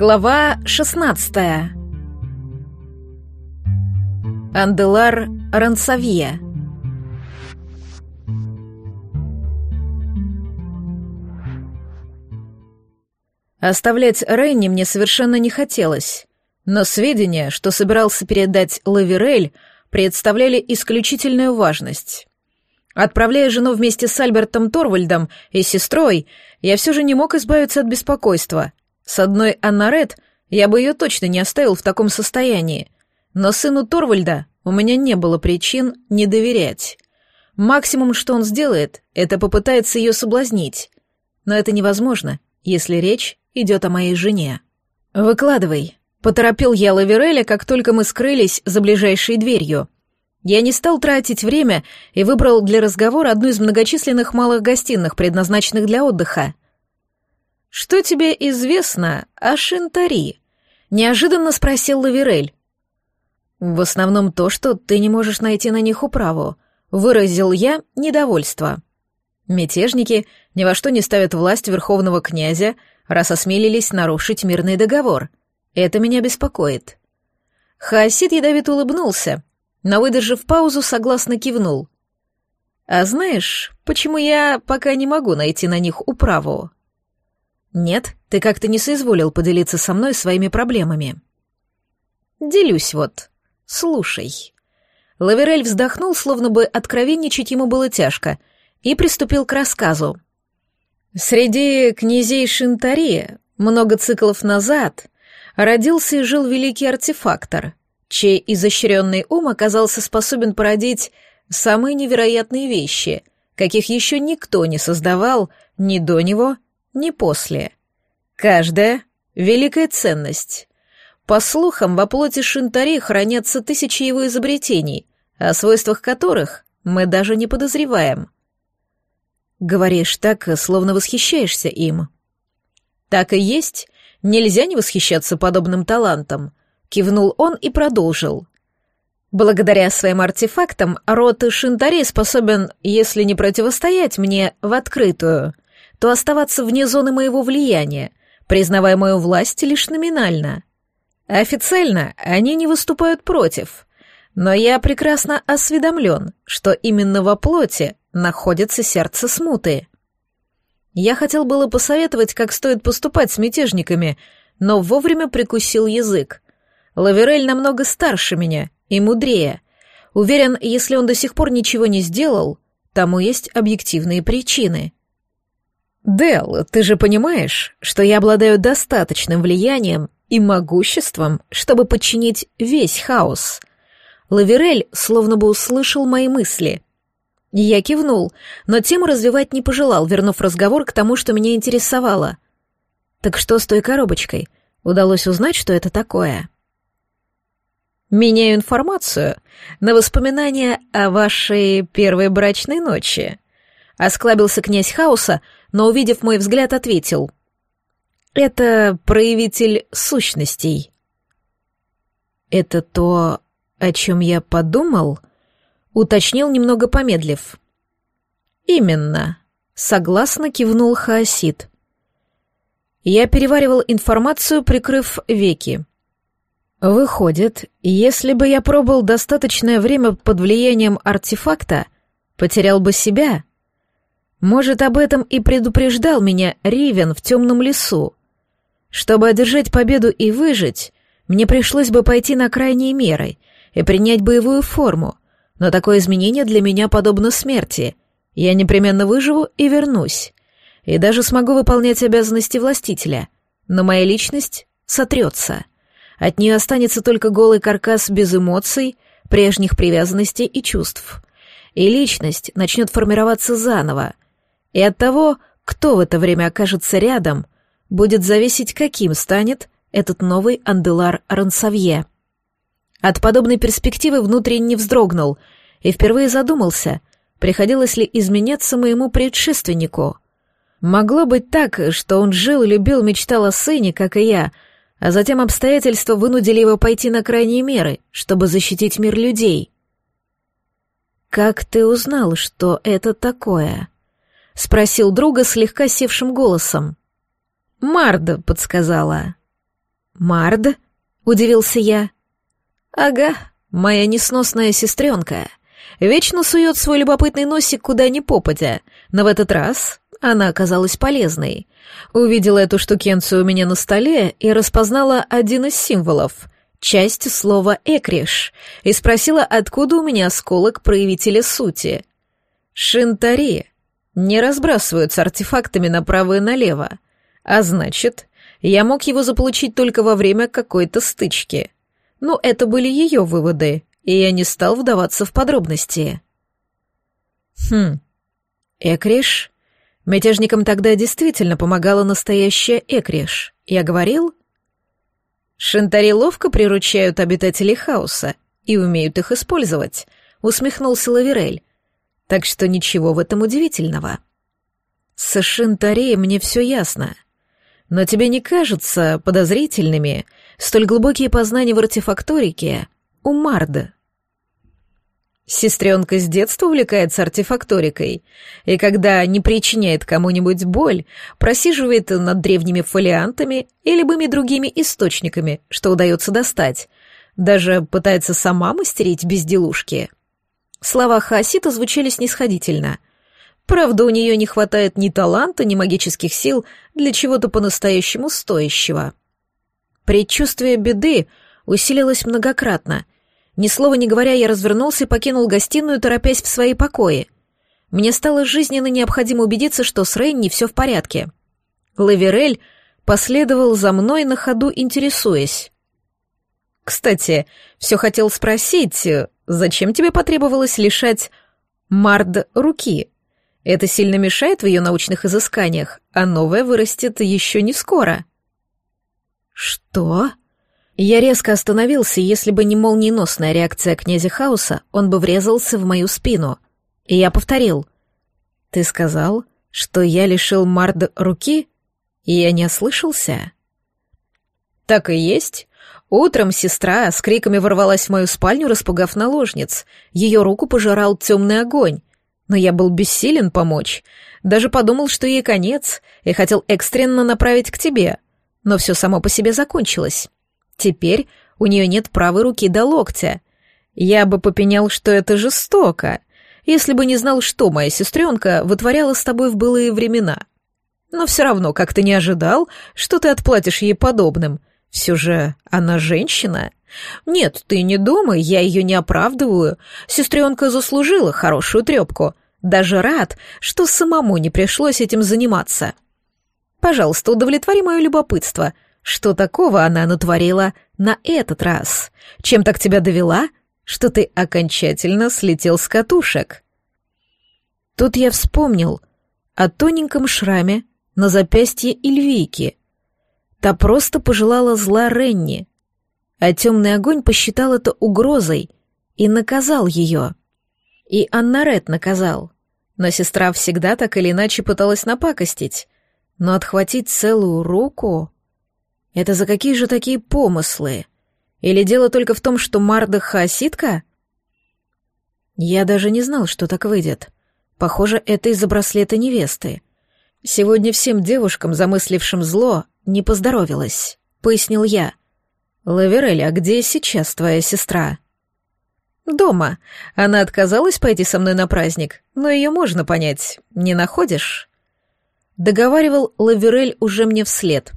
Глава 16 Анделар Рансавье Оставлять Рейни мне совершенно не хотелось, но сведения, что собирался передать Лаверель, представляли исключительную важность. Отправляя жену вместе с Альбертом Торвальдом и сестрой, я все же не мог избавиться от беспокойства. С одной Аннарет я бы ее точно не оставил в таком состоянии, но сыну Торвальда у меня не было причин не доверять. Максимум, что он сделает, это попытается ее соблазнить. Но это невозможно, если речь идет о моей жене. «Выкладывай», — поторопил я Лавереля, как только мы скрылись за ближайшей дверью. Я не стал тратить время и выбрал для разговора одну из многочисленных малых гостиных, предназначенных для отдыха. «Что тебе известно о Шинтари?» — неожиданно спросил Лаверель. «В основном то, что ты не можешь найти на них управу», — выразил я недовольство. Мятежники ни во что не ставят власть верховного князя, раз осмелились нарушить мирный договор. Это меня беспокоит. Хаосид ядовито улыбнулся, но, выдержав паузу, согласно кивнул. «А знаешь, почему я пока не могу найти на них управу?» «Нет, ты как-то не соизволил поделиться со мной своими проблемами». «Делюсь вот. Слушай». Лаверель вздохнул, словно бы откровенничать ему было тяжко, и приступил к рассказу. Среди князей Шинтари много циклов назад родился и жил великий артефактор, чей изощренный ум оказался способен породить самые невероятные вещи, каких еще никто не создавал ни до него, ни после. Каждая — великая ценность. По слухам, во плоти Шинтари хранятся тысячи его изобретений, о свойствах которых мы даже не подозреваем. Говоришь так, словно восхищаешься им. Так и есть, нельзя не восхищаться подобным талантом — Кивнул он и продолжил. Благодаря своим артефактам род Шинтари способен, если не противостоять мне в открытую, то оставаться вне зоны моего влияния, признавая мою власть лишь номинально. Официально они не выступают против, но я прекрасно осведомлен, что именно во плоти находится сердце смуты. Я хотел было посоветовать, как стоит поступать с мятежниками, но вовремя прикусил язык. Лаверель намного старше меня и мудрее. Уверен, если он до сих пор ничего не сделал, тому есть объективные причины. Дел, ты же понимаешь, что я обладаю достаточным влиянием и могуществом, чтобы подчинить весь хаос. Лаверель словно бы услышал мои мысли. Я кивнул, но тему развивать не пожелал, вернув разговор к тому, что меня интересовало. Так что с той коробочкой? Удалось узнать, что это такое? Меняю информацию на воспоминания о вашей первой брачной ночи. Осклабился князь Хауса, но, увидев мой взгляд, ответил. Это проявитель сущностей. Это то, о чем я подумал? Уточнил, немного помедлив. Именно. Согласно кивнул Хаосид. Я переваривал информацию, прикрыв веки. Выходит, если бы я пробыл достаточное время под влиянием артефакта, потерял бы себя. Может, об этом и предупреждал меня Ривен в темном лесу. Чтобы одержать победу и выжить, мне пришлось бы пойти на крайние меры и принять боевую форму, но такое изменение для меня подобно смерти. Я непременно выживу и вернусь. И даже смогу выполнять обязанности властителя, но моя личность сотрется. От нее останется только голый каркас без эмоций, прежних привязанностей и чувств. И личность начнет формироваться заново. И от того, кто в это время окажется рядом, будет зависеть, каким станет этот новый Анделар Рансавье. От подобной перспективы внутренне вздрогнул и впервые задумался, приходилось ли изменяться моему предшественнику. Могло быть так, что он жил, любил, мечтал о сыне, как и я — а затем обстоятельства вынудили его пойти на крайние меры, чтобы защитить мир людей. «Как ты узнал, что это такое?» — спросил друга слегка севшим голосом. «Марда», — подсказала. «Мард?» — удивился я. «Ага, моя несносная сестренка. Вечно сует свой любопытный носик куда ни попадя, но в этот раз она оказалась полезной. Увидела эту штукенцию у меня на столе и распознала один из символов — часть слова «экриш», и спросила, откуда у меня осколок проявителя сути. «Шинтари» не разбрасываются артефактами направо и налево, а значит, я мог его заполучить только во время какой-то стычки. Ну, это были ее выводы, и я не стал вдаваться в подробности. Хм, Экриш? Мятежникам тогда действительно помогала настоящая Экриш. Я говорил? Шантари ловко приручают обитателей хаоса и умеют их использовать, усмехнулся Лаверель. Так что ничего в этом удивительного. С Шинтареей мне все ясно — но тебе не кажется подозрительными столь глубокие познания в артефакторике у Марда? Сестренка с детства увлекается артефакторикой, и когда не причиняет кому-нибудь боль, просиживает над древними фолиантами и любыми другими источниками, что удается достать, даже пытается сама мастерить безделушки. Слова Хаосита звучали снисходительно — Правда, у нее не хватает ни таланта, ни магических сил для чего-то по-настоящему стоящего. Предчувствие беды усилилось многократно. Ни слова не говоря, я развернулся и покинул гостиную, торопясь в свои покои. Мне стало жизненно необходимо убедиться, что с Рейнни все в порядке. Лаверель последовал за мной на ходу, интересуясь. «Кстати, все хотел спросить, зачем тебе потребовалось лишать Мард руки?» Это сильно мешает в ее научных изысканиях, а новое вырастет еще не скоро. Что? Я резко остановился, если бы не молниеносная реакция князя Хауса, он бы врезался в мою спину. И я повторил. Ты сказал, что я лишил Мард руки? И я не ослышался? Так и есть. Утром сестра с криками ворвалась в мою спальню, распугав наложниц. Ее руку пожирал темный огонь но я был бессилен помочь. Даже подумал, что ей конец, и хотел экстренно направить к тебе. Но все само по себе закончилось. Теперь у нее нет правой руки до локтя. Я бы попенял, что это жестоко, если бы не знал, что моя сестренка вытворяла с тобой в былые времена. Но все равно как-то не ожидал, что ты отплатишь ей подобным. Все же она женщина. Нет, ты не думай, я ее не оправдываю. Сестренка заслужила хорошую трепку. Даже рад, что самому не пришлось этим заниматься. Пожалуйста, удовлетвори мое любопытство. Что такого она натворила на этот раз? Чем так тебя довела, что ты окончательно слетел с катушек? Тут я вспомнил о тоненьком шраме на запястье Эльвийки. Та просто пожелала зла Ренни, а темный огонь посчитал это угрозой и наказал ее. И Аннарет наказал. Но сестра всегда так или иначе пыталась напакостить. Но отхватить целую руку... Это за какие же такие помыслы? Или дело только в том, что Марда хаоситка? Я даже не знал, что так выйдет. Похоже, это из-за браслета невесты. Сегодня всем девушкам, замыслившим зло, не поздоровилось, — пояснил я. «Лаверель, а где сейчас твоя сестра?» «Дома. Она отказалась пойти со мной на праздник, но ее можно понять, не находишь?» Договаривал Лаверель уже мне вслед.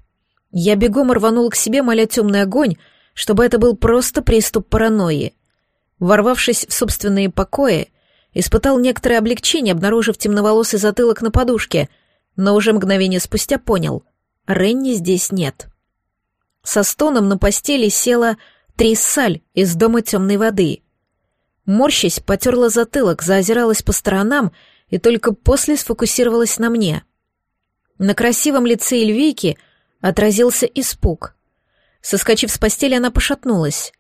Я бегом рванул к себе, моля темный огонь, чтобы это был просто приступ паранойи. Ворвавшись в собственные покои, испытал некоторое облегчение, обнаружив темноволосый затылок на подушке, но уже мгновение спустя понял — Ренни здесь нет. Со стоном на постели села Триссаль из дома темной воды. Морщись, потерла затылок, заозиралась по сторонам и только после сфокусировалась на мне. На красивом лице Эльвийки отразился испуг. Соскочив с постели, она пошатнулась.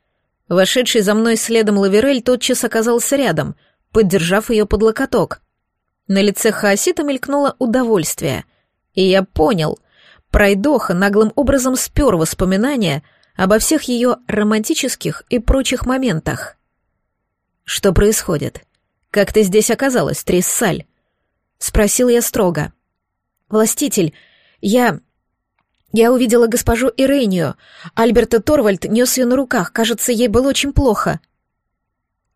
Вошедший за мной следом Лаверель тотчас оказался рядом, поддержав ее под локоток. На лице Хаосита мелькнуло удовольствие, и я понял, пройдоха наглым образом спер воспоминания обо всех ее романтических и прочих моментах. «Что происходит? Как ты здесь оказалась, Триссаль?» — спросил я строго. «Властитель, я... Я увидела госпожу Ирению. Альберта Торвальд нес ее на руках. Кажется, ей было очень плохо.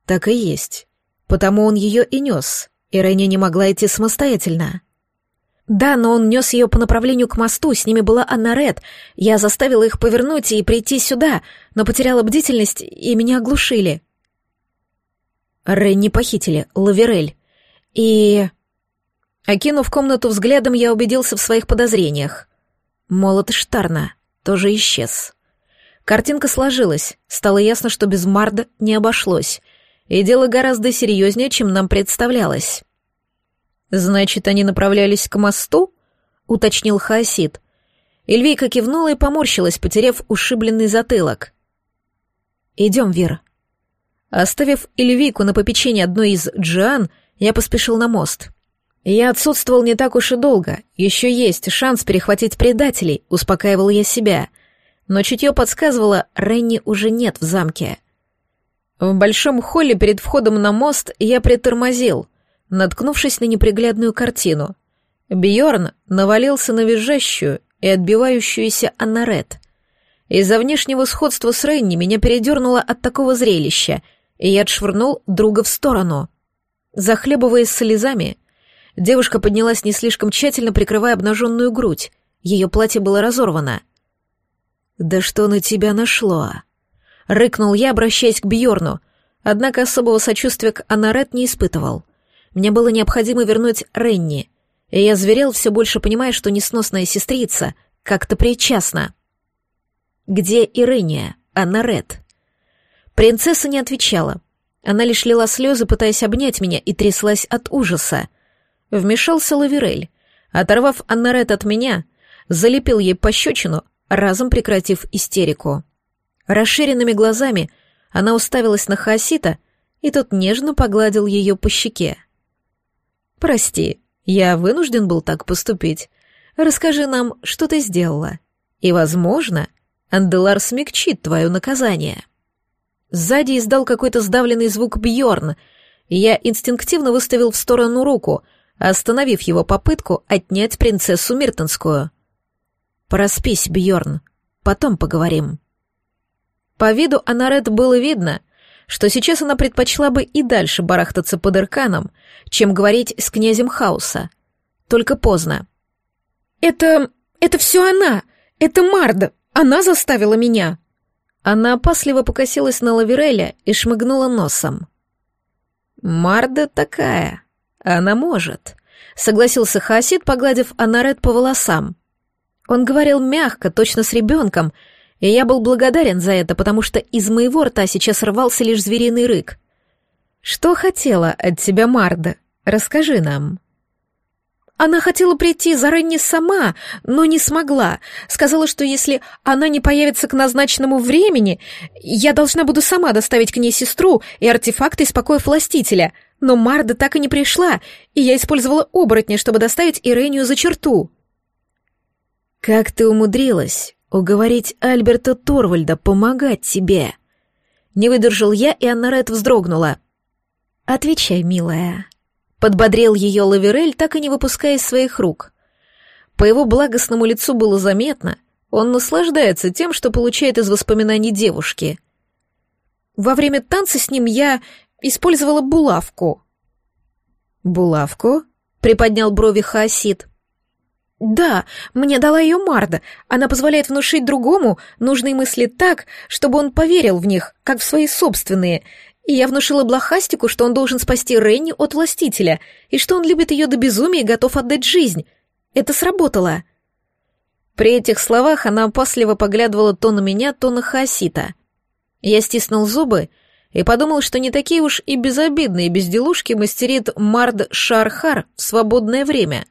Так и есть. Потому он ее и нес. Ирения не могла идти самостоятельно. Да, но он нес ее по направлению к мосту, с ними была Анна Ред. Я заставила их повернуть и прийти сюда, но потеряла бдительность, и меня оглушили. Ренни похитили, Лаверель. И... Окинув комнату взглядом, я убедился в своих подозрениях. Молот Штарна тоже исчез. Картинка сложилась, стало ясно, что без Марда не обошлось, и дело гораздо серьезнее, чем нам представлялось. «Значит, они направлялись к мосту?» — уточнил Хаосид. Эльвейка кивнула и поморщилась, потеряв ушибленный затылок. «Идем, Вера». Оставив Эльвейку на попечение одной из джиан, я поспешил на мост. Я отсутствовал не так уж и долго, еще есть шанс перехватить предателей, успокаивал я себя. Но чутье подсказывало, Ренни уже нет в замке. В большом холле перед входом на мост я притормозил, наткнувшись на неприглядную картину. Бьорн навалился на визжащую и отбивающуюся Аннарет. Из-за внешнего сходства с Ренни меня передернуло от такого зрелища, и я отшвырнул друга в сторону. Захлебываясь слезами, Девушка поднялась не слишком тщательно, прикрывая обнаженную грудь. Ее платье было разорвано. «Да что на тебя нашло?» Рыкнул я, обращаясь к Бьорну, однако особого сочувствия к Анарет не испытывал. Мне было необходимо вернуть Ренни, и я зверел, все больше понимая, что несносная сестрица как-то причастна. «Где Ирения, Анарет?» Принцесса не отвечала. Она лишь лила слезы, пытаясь обнять меня, и тряслась от ужаса. Вмешался Лаверель. Оторвав Аннарет от меня, залепил ей пощечину, разом прекратив истерику. Расширенными глазами она уставилась на Хасита, и тот нежно погладил ее по щеке. «Прости, я вынужден был так поступить. Расскажи нам, что ты сделала. И, возможно, Анделар смягчит твое наказание». Сзади издал какой-то сдавленный звук Бьорн, я инстинктивно выставил в сторону руку — остановив его попытку отнять принцессу Миртонскую. «Проспись, Бьорн, потом поговорим». По виду Анарет было видно, что сейчас она предпочла бы и дальше барахтаться под Ирканом, чем говорить с князем Хауса. Только поздно. «Это... это все она! Это Марда! Она заставила меня!» Она опасливо покосилась на Лавереля и шмыгнула носом. «Марда такая», «Она может», — согласился Хасид, погладив Анарет по волосам. Он говорил мягко, точно с ребенком, и я был благодарен за это, потому что из моего рта сейчас рвался лишь звериный рык. «Что хотела от тебя Марда? Расскажи нам». Она хотела прийти заранее сама, но не смогла. Сказала, что если она не появится к назначенному времени, я должна буду сама доставить к ней сестру и артефакты из покоя властителя — но Марда так и не пришла, и я использовала оборотня, чтобы доставить Ирению за черту. «Как ты умудрилась уговорить Альберта Торвальда помогать тебе?» Не выдержал я, и Аннарет вздрогнула. «Отвечай, милая». Подбодрил ее Лаверель, так и не выпуская из своих рук. По его благостному лицу было заметно, он наслаждается тем, что получает из воспоминаний девушки. Во время танца с ним я использовала булавку». «Булавку?» — приподнял брови Хаосид. «Да, мне дала ее Марда. Она позволяет внушить другому нужные мысли так, чтобы он поверил в них, как в свои собственные. И я внушила Блохастику, что он должен спасти Ренни от властителя, и что он любит ее до безумия и готов отдать жизнь. Это сработало». При этих словах она опасливо поглядывала то на меня, то на Хаосита. Я стиснул зубы и подумал, что не такие уж и безобидные безделушки мастерит Мард Шархар в свободное время.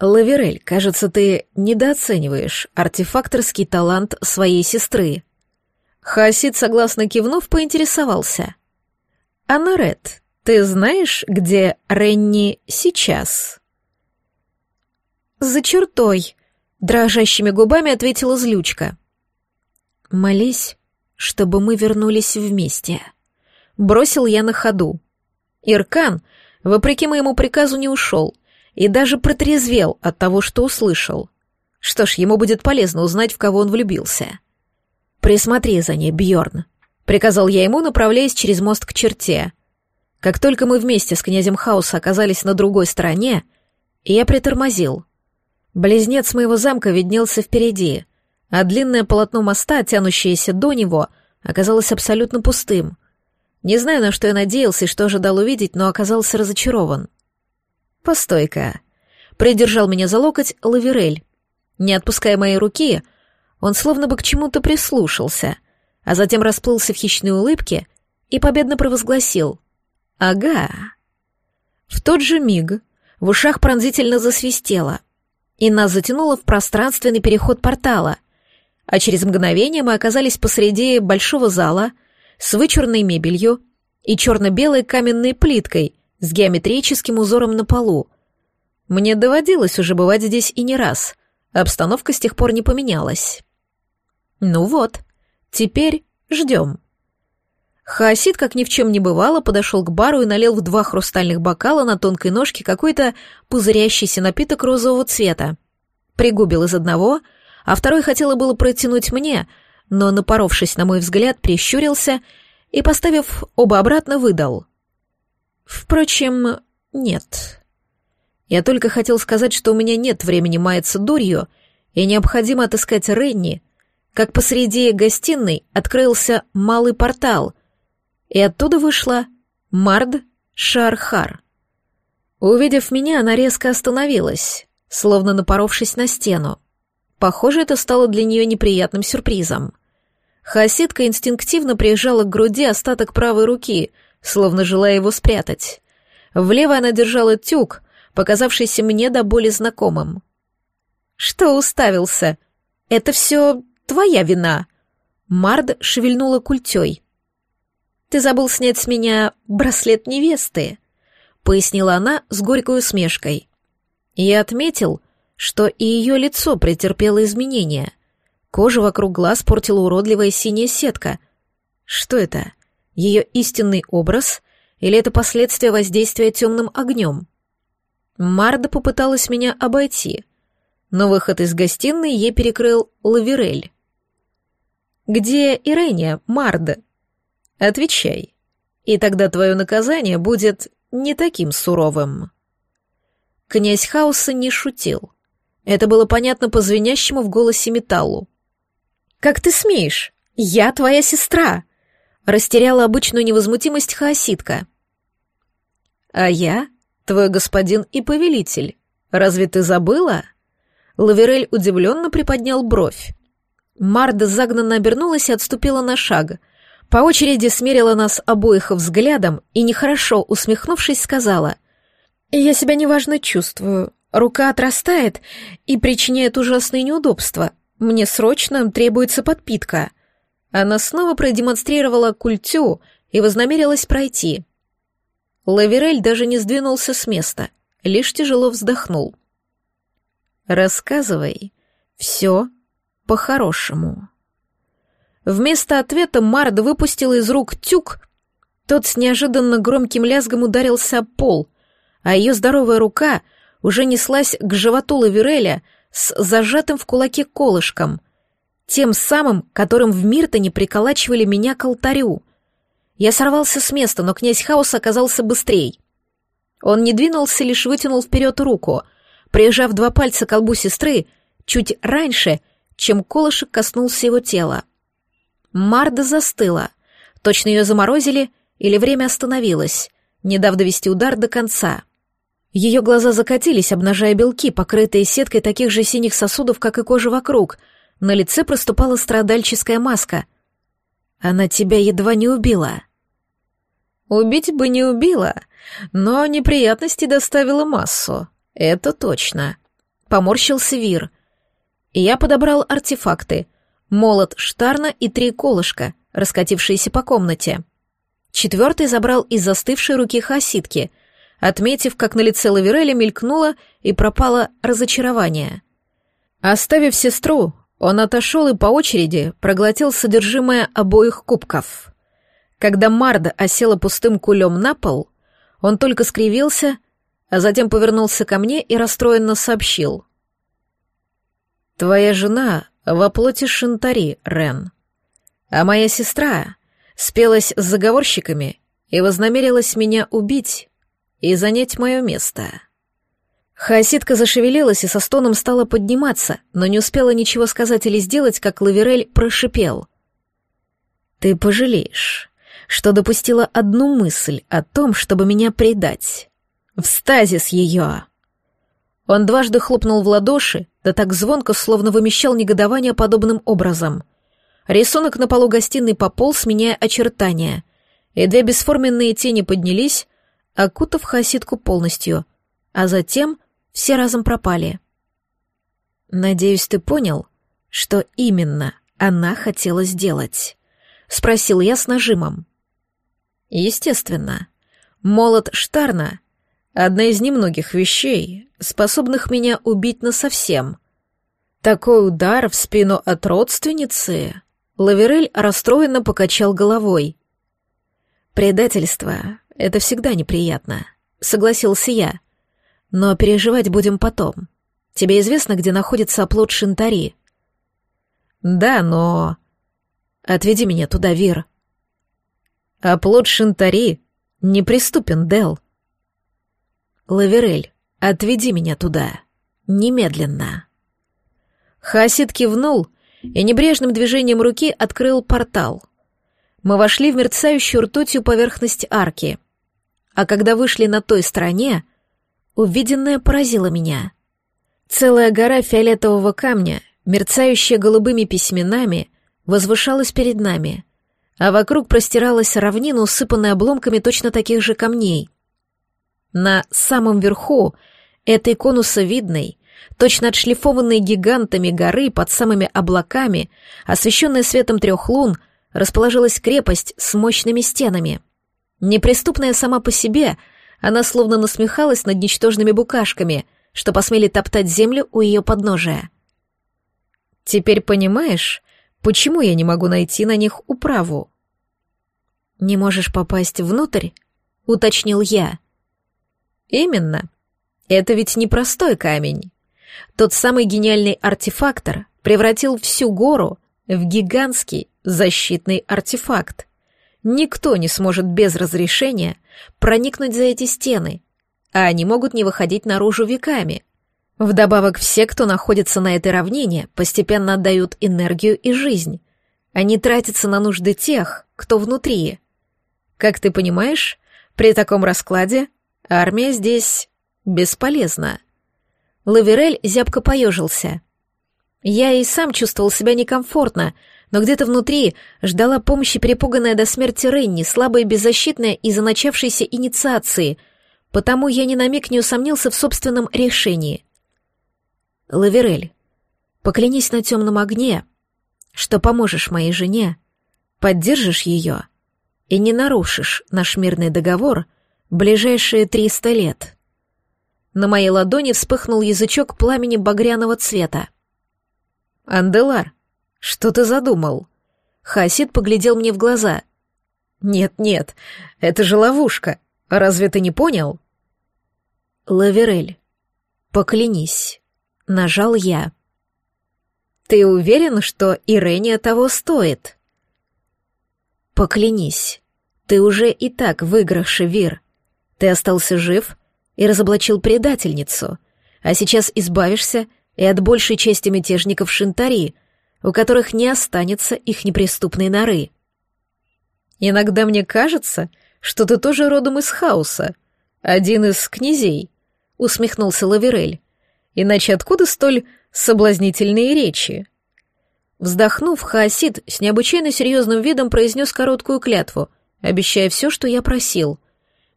Лаверель, кажется, ты недооцениваешь артефакторский талант своей сестры. Хасид, согласно кивнув, поинтересовался. «Анарет, ты знаешь, где Ренни сейчас?» «За чертой», — дрожащими губами ответила злючка. «Молись, чтобы мы вернулись вместе. Бросил я на ходу. Иркан, вопреки моему приказу, не ушел и даже протрезвел от того, что услышал. Что ж, ему будет полезно узнать, в кого он влюбился. «Присмотри за ней, Бьорн, приказал я ему, направляясь через мост к черте. Как только мы вместе с князем Хауса оказались на другой стороне, я притормозил. Близнец моего замка виднелся впереди, а длинное полотно моста, тянущееся до него, оказалось абсолютно пустым. Не знаю, на что я надеялся и что ожидал увидеть, но оказался разочарован. «Постой-ка», — придержал меня за локоть Лаверель. Не отпуская моей руки, он словно бы к чему-то прислушался, а затем расплылся в хищной улыбке и победно провозгласил «Ага». В тот же миг в ушах пронзительно засвистело, и нас затянуло в пространственный переход портала, а через мгновение мы оказались посреди большого зала с вычурной мебелью и черно-белой каменной плиткой с геометрическим узором на полу. Мне доводилось уже бывать здесь и не раз, обстановка с тех пор не поменялась. Ну вот, теперь ждем. Хаосид, как ни в чем не бывало, подошел к бару и налил в два хрустальных бокала на тонкой ножке какой-то пузырящийся напиток розового цвета. Пригубил из одного, а второй хотела было протянуть мне, но, напоровшись на мой взгляд, прищурился и, поставив оба обратно, выдал. Впрочем, нет. Я только хотел сказать, что у меня нет времени маяться дурью, и необходимо отыскать Ренни, как посреди гостиной открылся малый портал, и оттуда вышла Мард Шархар. Увидев меня, она резко остановилась, словно напоровшись на стену. Похоже, это стало для нее неприятным сюрпризом. Хасидка инстинктивно прижала к груди остаток правой руки, словно желая его спрятать. Влево она держала тюк, показавшийся мне до боли знакомым. «Что уставился? Это все твоя вина!» Мард шевельнула культей. «Ты забыл снять с меня браслет невесты», — пояснила она с горькой усмешкой. Я отметил, что и ее лицо претерпело изменения. Кожа вокруг глаз портила уродливая синяя сетка. Что это? Ее истинный образ или это последствия воздействия темным огнем? Марда попыталась меня обойти, но выход из гостиной ей перекрыл Лаверель. «Где Ирения, Марда?» Отвечай, и тогда твое наказание будет не таким суровым. Князь Хауса не шутил. Это было понятно по звенящему в голосе металлу. «Как ты смеешь? Я твоя сестра!» Растеряла обычную невозмутимость хаоситка. «А я твой господин и повелитель. Разве ты забыла?» Лаверель удивленно приподнял бровь. Марда загнанно обернулась и отступила на шаг, по очереди смерила нас обоих взглядом и, нехорошо усмехнувшись, сказала, «Я себя неважно чувствую. Рука отрастает и причиняет ужасные неудобства. Мне срочно требуется подпитка». Она снова продемонстрировала культю и вознамерилась пройти. Лаверель даже не сдвинулся с места, лишь тяжело вздохнул. «Рассказывай все по-хорошему». Вместо ответа Мард выпустил из рук тюк. Тот с неожиданно громким лязгом ударился об пол, а ее здоровая рука уже неслась к животу Лавереля с зажатым в кулаке колышком, тем самым, которым в Миртоне приколачивали меня к алтарю. Я сорвался с места, но князь Хаус оказался быстрей. Он не двинулся, лишь вытянул вперед руку, прижав два пальца к колбу сестры чуть раньше, чем колышек коснулся его тела. Марда застыла. Точно ее заморозили или время остановилось, не дав довести удар до конца. Ее глаза закатились, обнажая белки, покрытые сеткой таких же синих сосудов, как и кожа вокруг. На лице проступала страдальческая маска. «Она тебя едва не убила». «Убить бы не убила, но неприятностей доставила массу. Это точно». Поморщился Вир. Я подобрал артефакты — молот Штарна и три колышка, раскатившиеся по комнате. Четвертый забрал из застывшей руки хасидки, отметив, как на лице Лавереля мелькнуло и пропало разочарование. Оставив сестру, он отошел и по очереди проглотил содержимое обоих кубков. Когда Марда осела пустым кулем на пол, он только скривился, а затем повернулся ко мне и расстроенно сообщил. Твоя жена во плоти Шантари, Рен. А моя сестра спелась с заговорщиками и вознамерилась меня убить и занять мое место. Хаоситка зашевелилась и со стоном стала подниматься, но не успела ничего сказать или сделать, как Лаверель прошипел. «Ты пожалеешь, что допустила одну мысль о том, чтобы меня предать. В стазис ее!» Он дважды хлопнул в ладоши, да так звонко, словно вымещал негодование подобным образом. Рисунок на полу гостиной пополз, меняя очертания, и две бесформенные тени поднялись, окутав хасидку полностью, а затем все разом пропали. «Надеюсь, ты понял, что именно она хотела сделать?» — спросил я с нажимом. «Естественно. Молот Штарна — одна из немногих вещей, способных меня убить насовсем. Такой удар в спину от родственницы...» Лаверель расстроенно покачал головой. «Предательство — это всегда неприятно», — согласился я. «Но переживать будем потом. Тебе известно, где находится оплот Шинтари?» «Да, но...» «Отведи меня туда, Вир». «Оплот Шинтари неприступен, Дел». «Лаверель, отведи меня туда. Немедленно». Хасид кивнул и небрежным движением руки открыл портал. Мы вошли в мерцающую ртутью поверхность арки. А когда вышли на той стороне, увиденное поразило меня. Целая гора фиолетового камня, мерцающая голубыми письменами, возвышалась перед нами, а вокруг простиралась равнина, усыпанная обломками точно таких же камней. На самом верху этой конусовидной, точно отшлифованные гигантами горы под самыми облаками, освещенная светом трех лун, расположилась крепость с мощными стенами. Неприступная сама по себе, она словно насмехалась над ничтожными букашками, что посмели топтать землю у ее подножия. «Теперь понимаешь, почему я не могу найти на них управу?» «Не можешь попасть внутрь?» — уточнил я. «Именно. Это ведь не простой камень. Тот самый гениальный артефактор превратил всю гору в гигантский защитный артефакт. Никто не сможет без разрешения проникнуть за эти стены, а они могут не выходить наружу веками. Вдобавок все, кто находится на этой равнине, постепенно отдают энергию и жизнь. Они тратятся на нужды тех, кто внутри. Как ты понимаешь, при таком раскладе армия здесь бесполезна. Лаверель зябко поежился. Я и сам чувствовал себя некомфортно, но где-то внутри ждала помощи перепуганная до смерти Ренни, слабая и беззащитная из-за начавшейся инициации, потому я ни на миг не усомнился в собственном решении. Лаверель, поклянись на темном огне, что поможешь моей жене, поддержишь ее и не нарушишь наш мирный договор ближайшие триста лет. На моей ладони вспыхнул язычок пламени багряного цвета. «Анделар, что ты задумал?» Хасид поглядел мне в глаза. «Нет-нет, это же ловушка. Разве ты не понял?» «Лаверель, поклянись», — нажал я. «Ты уверен, что Ирения того стоит?» «Поклянись, ты уже и так в играх, Шевир. Ты остался жив, и разоблачил предательницу, а сейчас избавишься и от большей части мятежников Шинтари, у которых не останется их неприступной норы. Иногда мне кажется, что ты тоже родом из хаоса, один из князей, усмехнулся Лаверель. Иначе откуда столь соблазнительные речи? Вздохнув, Хаосид с необычайно серьезным видом произнес короткую клятву, обещая все, что я просил —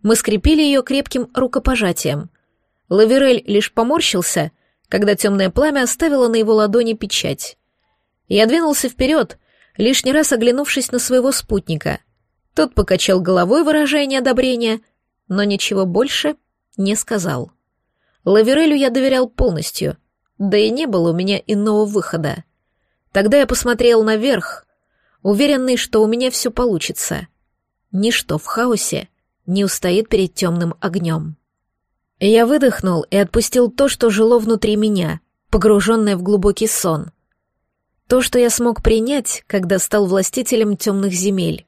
мы скрепили ее крепким рукопожатием. Лаверель лишь поморщился, когда темное пламя оставило на его ладони печать. Я двинулся вперед, лишний раз оглянувшись на своего спутника. Тот покачал головой, выражая неодобрение, но ничего больше не сказал. Лаверелю я доверял полностью, да и не было у меня иного выхода. Тогда я посмотрел наверх, уверенный, что у меня все получится. Ничто в хаосе не устоит перед темным огнем. Я выдохнул и отпустил то, что жило внутри меня, погруженная в глубокий сон. То, что я смог принять, когда стал властителем темных земель.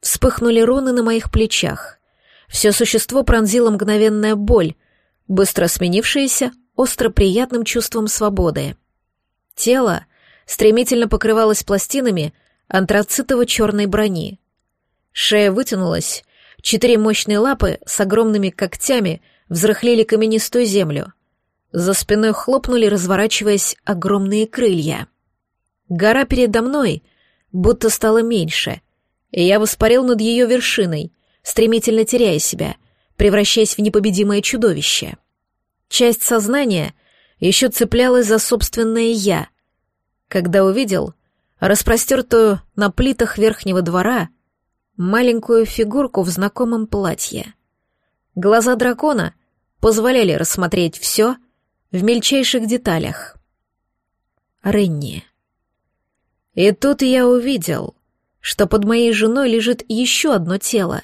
Вспыхнули руны на моих плечах. Все существо пронзило мгновенная боль, быстро сменившаяся остро приятным чувством свободы. Тело стремительно покрывалось пластинами антрацитово-черной брони. Шея вытянулась, четыре мощные лапы с огромными когтями взрыхлили каменистую землю. За спиной хлопнули, разворачиваясь, огромные крылья. Гора передо мной будто стала меньше, и я воспарил над ее вершиной, стремительно теряя себя, превращаясь в непобедимое чудовище. Часть сознания еще цеплялась за собственное «я», когда увидел распростертую на плитах верхнего двора маленькую фигурку в знакомом платье. Глаза дракона позволяли рассмотреть все в мельчайших деталях. Ренни. И тут я увидел, что под моей женой лежит еще одно тело.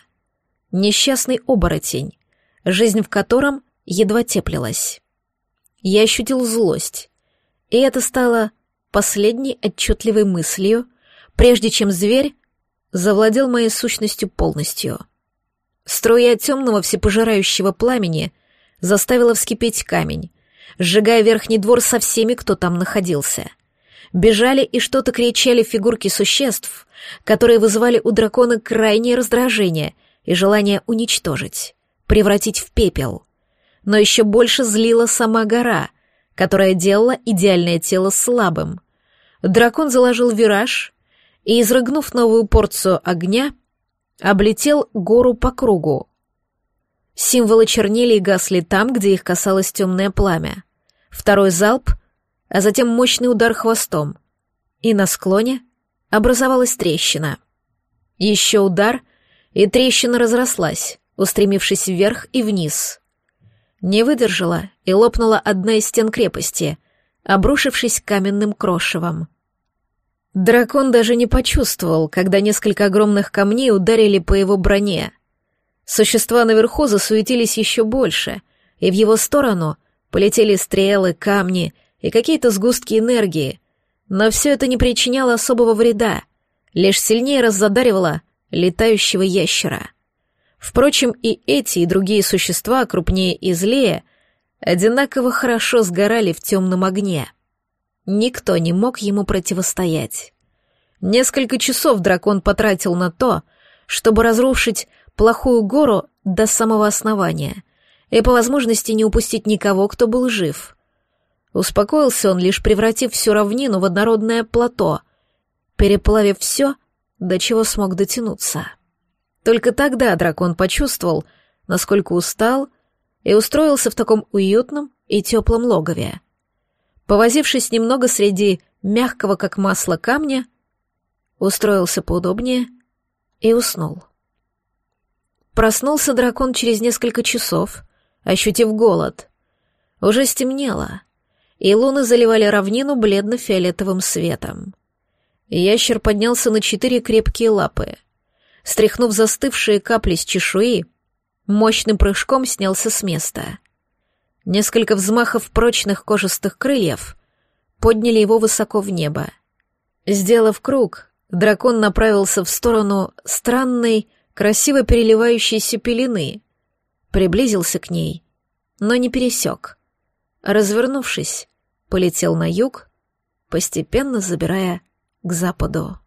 Несчастный оборотень, жизнь в котором едва теплилась. Я ощутил злость, и это стало последней отчетливой мыслью, прежде чем зверь завладел моей сущностью полностью. Струя темного всепожирающего пламени заставила вскипеть камень, сжигая верхний двор со всеми, кто там находился. Бежали и что-то кричали фигурки существ, которые вызывали у дракона крайнее раздражение и желание уничтожить, превратить в пепел. Но еще больше злила сама гора, которая делала идеальное тело слабым. Дракон заложил вираж и, изрыгнув новую порцию огня, облетел гору по кругу. Символы чернели и гасли там, где их касалось темное пламя. Второй залп, а затем мощный удар хвостом. И на склоне образовалась трещина. Еще удар, и трещина разрослась, устремившись вверх и вниз. Не выдержала и лопнула одна из стен крепости, обрушившись каменным крошевом. Дракон даже не почувствовал, когда несколько огромных камней ударили по его броне. Существа наверху засуетились еще больше, и в его сторону полетели стрелы, камни и какие-то сгустки энергии, но все это не причиняло особого вреда, лишь сильнее раззадаривало летающего ящера. Впрочем, и эти, и другие существа, крупнее и злее, одинаково хорошо сгорали в темном огне. Никто не мог ему противостоять. Несколько часов дракон потратил на то, чтобы разрушить плохую гору до самого основания и по возможности не упустить никого, кто был жив. Успокоился он, лишь превратив всю равнину в однородное плато, переплавив все, до чего смог дотянуться. Только тогда дракон почувствовал, насколько устал, и устроился в таком уютном и теплом логове. Повозившись немного среди мягкого как масло камня, устроился поудобнее и уснул. Проснулся дракон через несколько часов, ощутив голод. Уже стемнело, и луны заливали равнину бледно-фиолетовым светом. Ящер поднялся на четыре крепкие лапы. Стряхнув застывшие капли с чешуи, мощным прыжком снялся с места. Несколько взмахов прочных кожистых крыльев подняли его высоко в небо. Сделав круг, дракон направился в сторону странной, красиво переливающейся пелены, приблизился к ней, но не пересек. Развернувшись, полетел на юг, постепенно забирая к западу.